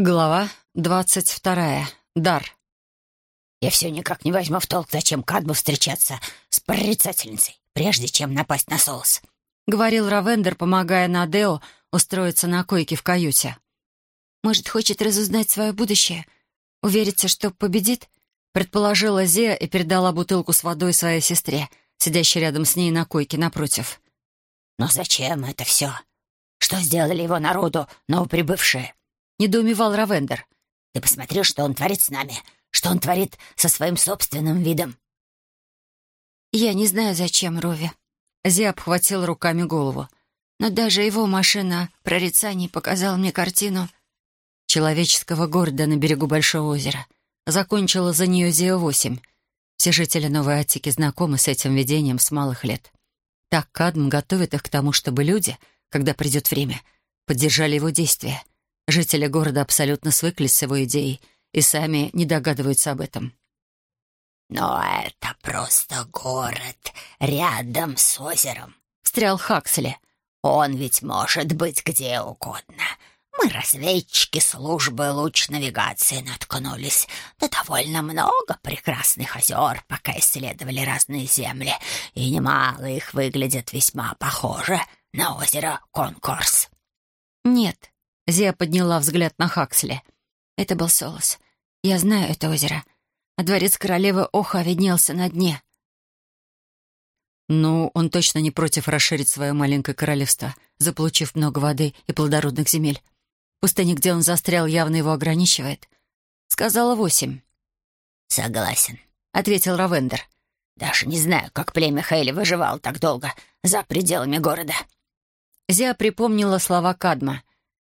Глава двадцать вторая. Дар. «Я все никак не возьму в толк, зачем Кадбу встречаться с прорицательницей, прежде чем напасть на соус», — говорил Равендер, помогая Надео устроиться на койке в каюте. «Может, хочет разузнать свое будущее? Увериться, что победит?» — предположила Зея и передала бутылку с водой своей сестре, сидящей рядом с ней на койке напротив. «Но зачем это все? Что сделали его народу новоприбывшие?» Недоумевал Равендер. «Ты посмотри, что он творит с нами, что он творит со своим собственным видом». «Я не знаю, зачем Рови». Зи обхватил руками голову. «Но даже его машина прорицаний показала мне картину человеческого города на берегу Большого озера. Закончила за нее Зио-8. Все жители Новой Аттики знакомы с этим видением с малых лет. Так Кадм готовит их к тому, чтобы люди, когда придет время, поддержали его действия. Жители города абсолютно свыклись с его идеей и сами не догадываются об этом. «Но это просто город рядом с озером», — встрял Хаксли. «Он ведь может быть где угодно. Мы, разведчики службы луч-навигации, наткнулись на довольно много прекрасных озер, пока исследовали разные земли, и немало их выглядят весьма похоже на озеро Конкорс». «Нет», Зия подняла взгляд на Хаксли. «Это был Солос. Я знаю это озеро. А дворец королевы Оха виднелся на дне». «Ну, он точно не против расширить свое маленькое королевство, заполучив много воды и плодородных земель. Пустыня, где он застрял, явно его ограничивает. Сказала восемь». «Согласен», — ответил Равендер. «Даже не знаю, как племя Хейли выживало так долго за пределами города». Зия припомнила слова Кадма.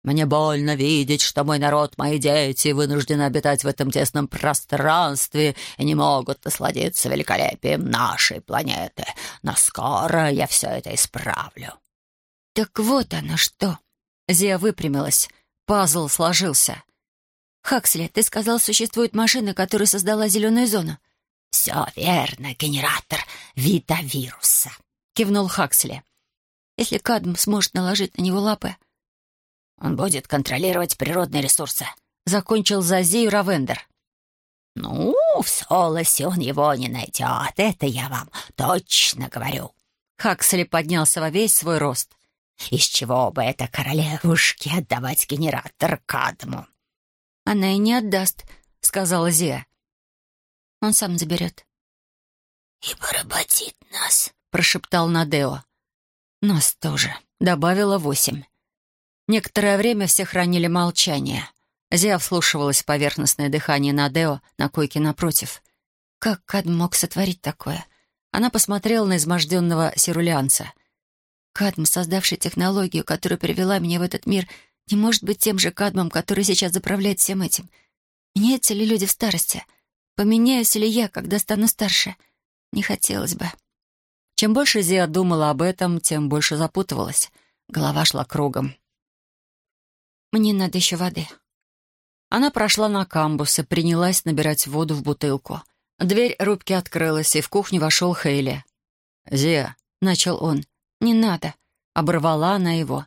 Мне больно видеть, что мой народ, мои дети вынуждены обитать в этом тесном пространстве и не могут насладиться великолепием нашей планеты. Но скоро я все это исправлю». «Так вот оно что!» Зия выпрямилась. Пазл сложился. «Хаксли, ты сказал, существует машина, которая создала зеленую зону?» «Все верно, генератор вита-вируса», — кивнул Хаксли. «Если Кадм сможет наложить на него лапы, он будет контролировать природные ресурсы. Закончил за Зию Равендер. «Ну, в Солосе он его не найдет, это я вам точно говорю». Хаксли поднялся во весь свой рост. «Из чего бы это королевушке отдавать генератор Кадму?» «Она и не отдаст», — сказала Зия. «Он сам заберет». «И поработит нас», — прошептал Надео. «Нас тоже», — добавила восемь. Некоторое время все хранили молчание. Зия вслушивалась в поверхностное дыхание Надео на койке напротив. Как Кадм мог сотворить такое? Она посмотрела на изможденного сирулианца. Кадм, создавший технологию, которая привела меня в этот мир, не может быть тем же Кадмом, который сейчас заправляет всем этим. Меняются ли люди в старости? Поменяюсь ли я, когда стану старше? Не хотелось бы. Чем больше Зия думала об этом, тем больше запутывалась. Голова шла кругом. Мне надо еще воды». Она прошла на камбус и принялась набирать воду в бутылку. Дверь рубки открылась, и в кухню вошел Хейли. «Зия», — начал он. «Не надо», — оборвала она его.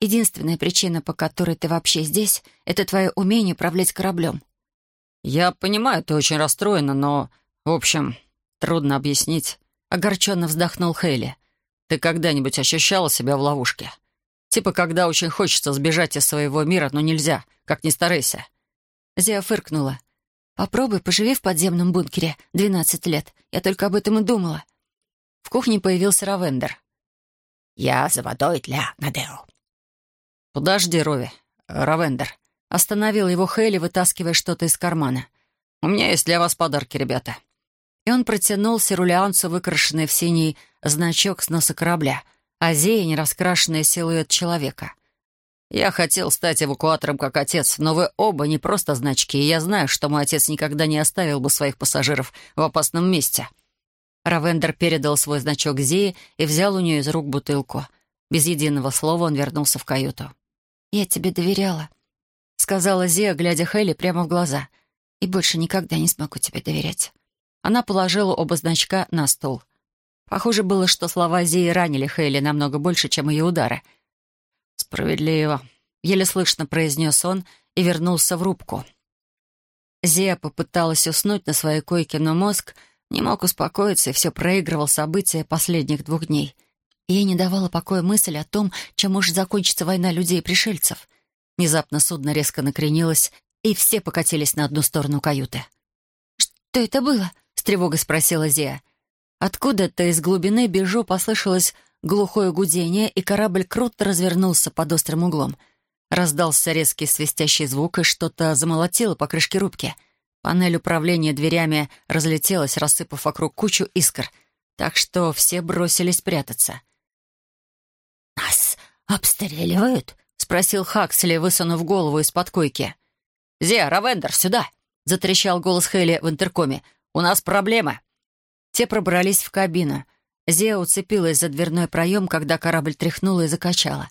«Единственная причина, по которой ты вообще здесь, это твое умение управлять кораблем». «Я понимаю, ты очень расстроена, но, в общем, трудно объяснить». Огорченно вздохнул Хейли. «Ты когда-нибудь ощущала себя в ловушке? Типа, когда очень хочется сбежать из своего мира, но нельзя, как ни старайся». Зия фыркнула. «Попробуй, поживи в подземном бункере двенадцать лет. Я только об этом и думала». В кухне появился Равендер. «Я за водой для Надео». «Подожди, Рови. Равендер». Остановил его Хейли, вытаскивая что-то из кармана. «У меня есть для вас подарки, ребята». И он протянул сирулианцу выкрашенный в синий значок с носа корабля — Азея — нераскрашенный силуэт человека. Я хотел стать эвакуатором как отец, но вы оба не просто значки, и я знаю, что мой отец никогда не оставил бы своих пассажиров в опасном месте». Равендер передал свой значок Зии и взял у нее из рук бутылку. Без единого слова он вернулся в каюту. «Я тебе доверяла», — сказала Зия, глядя Хейли прямо в глаза. «И больше никогда не смогу тебе доверять». Она положила оба значка на стол — Похоже было, что слова Зии ранили Хейли намного больше, чем ее удары. «Справедливо», — еле слышно произнес он и вернулся в рубку. Зия попыталась уснуть на своей койке, но мозг не мог успокоиться и все проигрывал события последних двух дней. Ей не давала покоя мысль о том, чем может закончиться война людей и пришельцев. Внезапно судно резко накренилось, и все покатились на одну сторону каюты. «Что это было?» — с тревогой спросила Зия. Откуда-то из глубины бежу послышалось глухое гудение, и корабль круто развернулся под острым углом. Раздался резкий свистящий звук, и что-то замолотило по крышке рубки. Панель управления дверями разлетелась, рассыпав вокруг кучу искр, так что все бросились прятаться. «Нас обстреливают?» — спросил Хаксли, высунув голову из-под койки. «Зия, Равендер, сюда!» — затрещал голос Хейли в интеркоме. «У нас проблемы!» Те пробрались в кабину. Зия уцепилась за дверной проем, когда корабль тряхнула и закачала.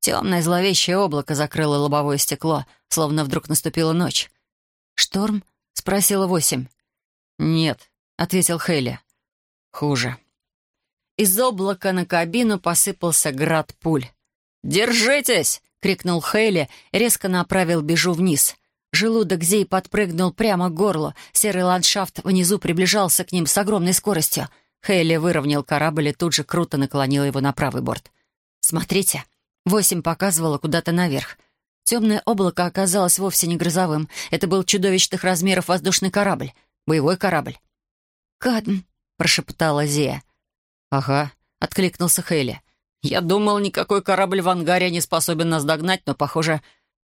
Темное зловещее облако закрыло лобовое стекло, словно вдруг наступила ночь. «Шторм?» — спросила восемь. «Нет», — ответил Хейли. «Хуже». Из облака на кабину посыпался град пуль. «Держитесь!» — крикнул Хейли, резко направил бежу вниз. Желудок Зей подпрыгнул прямо к горлу. Серый ландшафт внизу приближался к ним с огромной скоростью. Хейли выровнял корабль и тут же круто наклонил его на правый борт. «Смотрите!» Восемь показывала куда-то наверх. Темное облако оказалось вовсе не грозовым. Это был чудовищных размеров воздушный корабль. Боевой корабль. «Кадм», — прошептала Зия. «Ага», — откликнулся Хейли. «Я думал, никакой корабль в ангаре не способен нас догнать, но, похоже,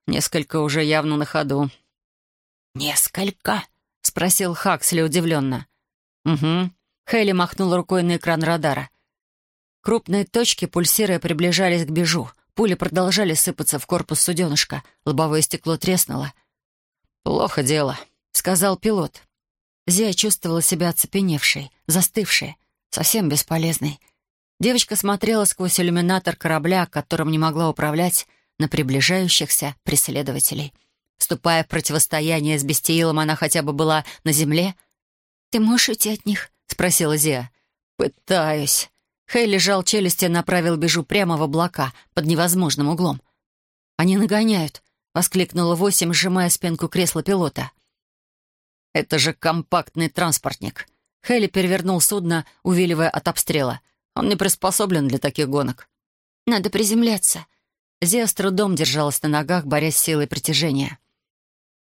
Несколько уже явно на ходу». «Несколько?» — спросил Хаксли удивленно. «Угу». Хейли махнул рукой на экран радара. Крупные точки, пульсируя, приближались к бежу. Пули продолжали сыпаться в корпус суденышка. Лобовое стекло треснуло. «Плохо дело», — сказал пилот. Зия чувствовала себя оцепеневшей, застывшей, совсем бесполезной. Девочка смотрела сквозь иллюминатор корабля, которым не могла управлять, на приближающихся преследователей. Вступая в противостояние с Бестиилом, она хотя бы была на земле. «Ты можешь уйти от них?» — спросила Зия. «Пытаюсь». Хей лежал челюсти и направил бежу прямо в облака, под невозможным углом. «Они нагоняют», — воскликнула Восемь, сжимая спинку кресла пилота. «Это же компактный транспортник». Хейли перевернул судно, увиливая от обстрела. «Он не приспособлен для таких гонок». «Надо приземляться», Зия с трудом держалась на ногах, борясь с силой притяжения.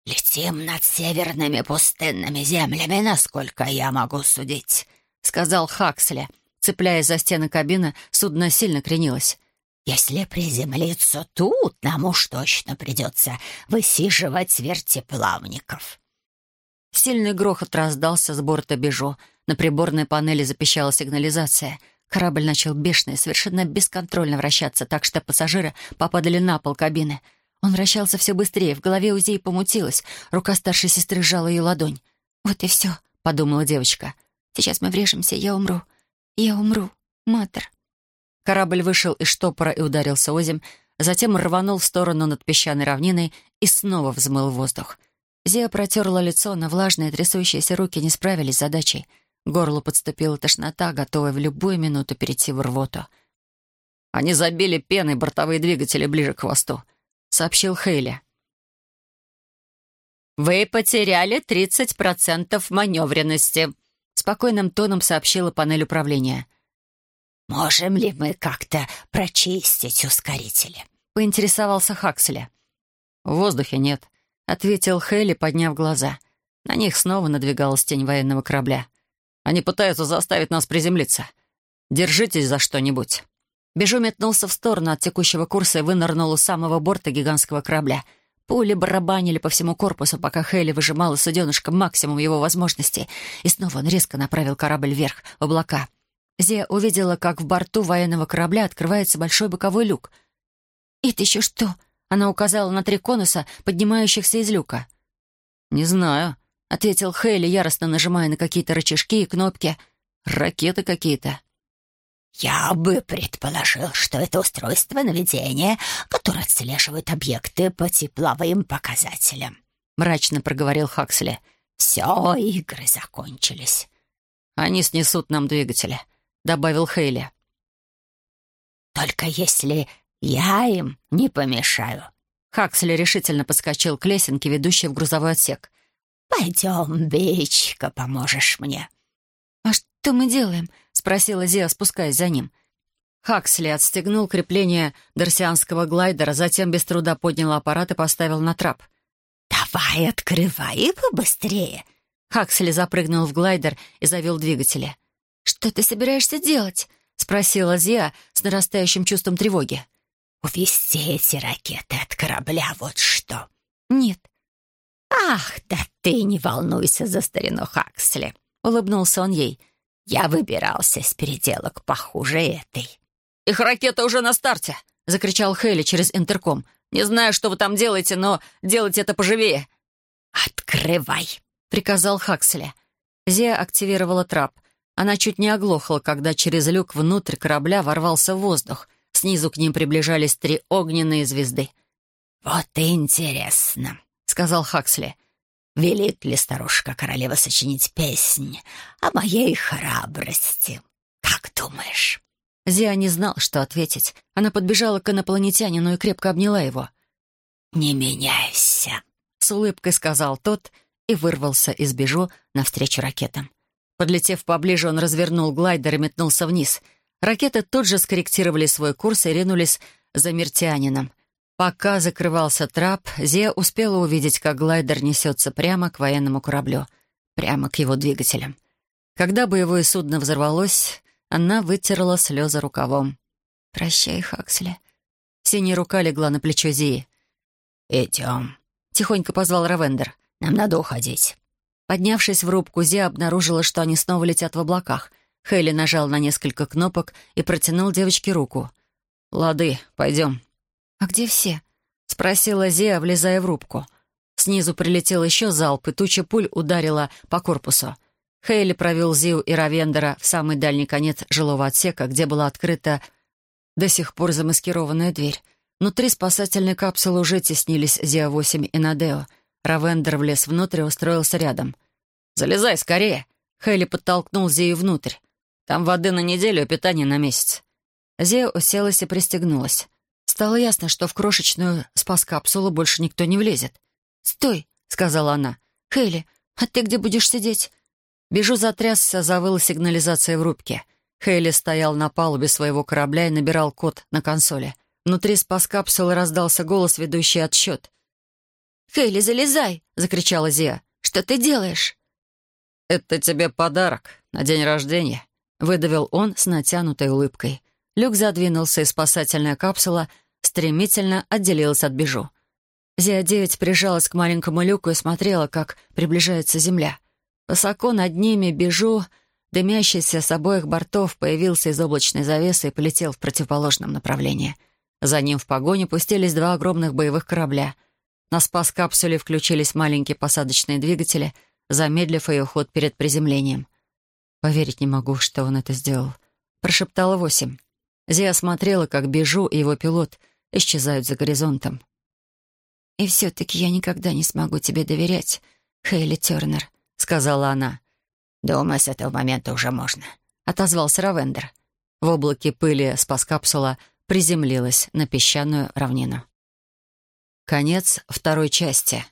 «Летим над северными пустынными землями, насколько я могу судить», — сказал Хаксли. Цепляясь за стены кабины, судно сильно кренилось. «Если приземлиться тут, нам уж точно придется высиживать вертеплавников». Сильный грохот раздался с борта Бежо. На приборной панели запищала сигнализация — Корабль начал бешено и совершенно бесконтрольно вращаться, так что пассажиры попадали на пол кабины. Он вращался все быстрее, в голове у Зии помутилась, рука старшей сестры сжала ее ладонь. «Вот и все», — подумала девочка. «Сейчас мы врежемся, я умру. Я умру. Матер». Корабль вышел из штопора и ударился озим, затем рванул в сторону над песчаной равниной и снова взмыл воздух. Зия протерла лицо, но влажные трясущиеся руки не справились с задачей — Горлу подступила тошнота, готовая в любую минуту перейти в рвоту. «Они забили пеной бортовые двигатели ближе к хвосту», — сообщил Хейли. «Вы потеряли 30% маневренности», — спокойным тоном сообщила панель управления. «Можем ли мы как-то прочистить ускорители?» — поинтересовался Хаксли. «В воздухе нет», — ответил Хейли, подняв глаза. На них снова надвигалась тень военного корабля. Они пытаются заставить нас приземлиться. Держитесь за что-нибудь». Бежу метнулся в сторону от текущего курса и вынырнул у самого борта гигантского корабля. Пули барабанили по всему корпусу, пока Хейли выжимала суденышко максимум его возможностей, и снова он резко направил корабль вверх, в облака. Зия увидела, как в борту военного корабля открывается большой боковой люк. «Это еще что?» Она указала на три конуса, поднимающихся из люка. «Не знаю», — ответил Хейли, яростно нажимая на какие-то рычажки и кнопки. «Ракеты какие-то». «Я бы предположил, что это устройство наведения, которое отслеживает объекты по тепловым показателям», — мрачно проговорил Хаксли. «Все, игры закончились». «Они снесут нам двигатели», — добавил Хейли. «Только если я им не помешаю», Хаксли решительно подскочил к лесенке, ведущей в грузовой отсек. «Пойдем, бичка, поможешь мне». «А что мы делаем?» — спросила Зия, спускаясь за ним. Хаксли отстегнул крепление дарсианского глайдера, затем без труда поднял аппарат и поставил на трап. «Давай, открывай и побыстрее!» Хаксли запрыгнул в глайдер и завел двигатели. «Что ты собираешься делать?» — спросила Зия с нарастающим чувством тревоги. «Увести эти ракеты от корабля, вот что!» «Нет». «Ах, да ты не волнуйся за старину Хаксли!» — улыбнулся он ей. «Я выбирался с переделок похуже этой». «Их ракета уже на старте!» — закричал Хейли через интерком. «Не знаю, что вы там делаете, но делайте это поживее!» «Открывай!» — приказал Хаксли. Зия активировала трап. Она чуть не оглохла, когда через люк внутрь корабля ворвался воздух. Снизу к ним приближались три огненные звезды. «Вот и интересно», — сказал Хаксли. «Велит ли старушка-королева сочинить песнь о моей храбрости? Как думаешь?» Зия не знал, что ответить. Она подбежала к инопланетянину и крепко обняла его. «Не меняйся», — с улыбкой сказал тот и вырвался из бежу навстречу ракетам. Подлетев поближе, он развернул глайдер и метнулся вниз. Ракеты тут же скорректировали свой курс и ринулись за мертианином. Пока закрывался трап, Зия успела увидеть, как глайдер несется прямо к военному кораблю, прямо к его двигателям. Когда боевое судно взорвалось, она вытерла слезы рукавом. «Прощай, Хаксли». Синяя рука легла на плечо Зии. «Идем», — тихонько позвал Равендер. «Нам надо уходить». Поднявшись в рубку, Зия обнаружила, что они снова летят в облаках. Хейли нажал на несколько кнопок и протянул девочке руку. «Лады, пойдем». «А где все?» — спросила Зия, влезая в рубку. Снизу прилетел еще залп, и туча пуль ударила по корпусу. Хейли провел Зиу и Равендера в самый дальний конец жилого отсека, где была открыта до сих пор замаскированная дверь. Внутри спасательной капсулы уже теснились Зиа-8 и Надео. Равендер влез внутрь и устроился рядом. «Залезай скорее!» Хейли подтолкнул Зию внутрь. «Там воды на неделю, а питание на месяц». Зия уселась и пристегнулась. Стало ясно, что в крошечную спас-капсулу больше никто не влезет. «Стой!» — сказала она. «Хейли, а ты где будешь сидеть?» Бежу затрясся, завыла сигнализация в рубке. Хейли стоял на палубе своего корабля и набирал код на консоли. Внутри спас-капсулы раздался голос, ведущий отсчет. «Хейли, залезай!» — закричала Зия. «Что ты делаешь?» «Это тебе подарок на день рождения», — выдавил он с натянутой улыбкой. Люк задвинулся, и спасательная капсула стремительно отделилась от бежу. Зия-9 прижалась к маленькому люку и смотрела, как приближается Земля — Высоко над ними бежу, дымящийся с обоих бортов, появился из облачной завесы и полетел в противоположном направлении. За ним в погоню пустились два огромных боевых корабля. На спас-капсуле включились маленькие посадочные двигатели, замедлив ее ход перед приземлением. «Поверить не могу, что он это сделал», — прошептала восемь. Зия смотрела, как Бежу и его пилот исчезают за горизонтом. «И все-таки я никогда не смогу тебе доверять, Хейли Тернер», — сказала она. «Думаю, с этого момента уже можно», — отозвался Равендер. В облаке пыли спас-капсула приземлилась на песчаную равнину. Конец второй части.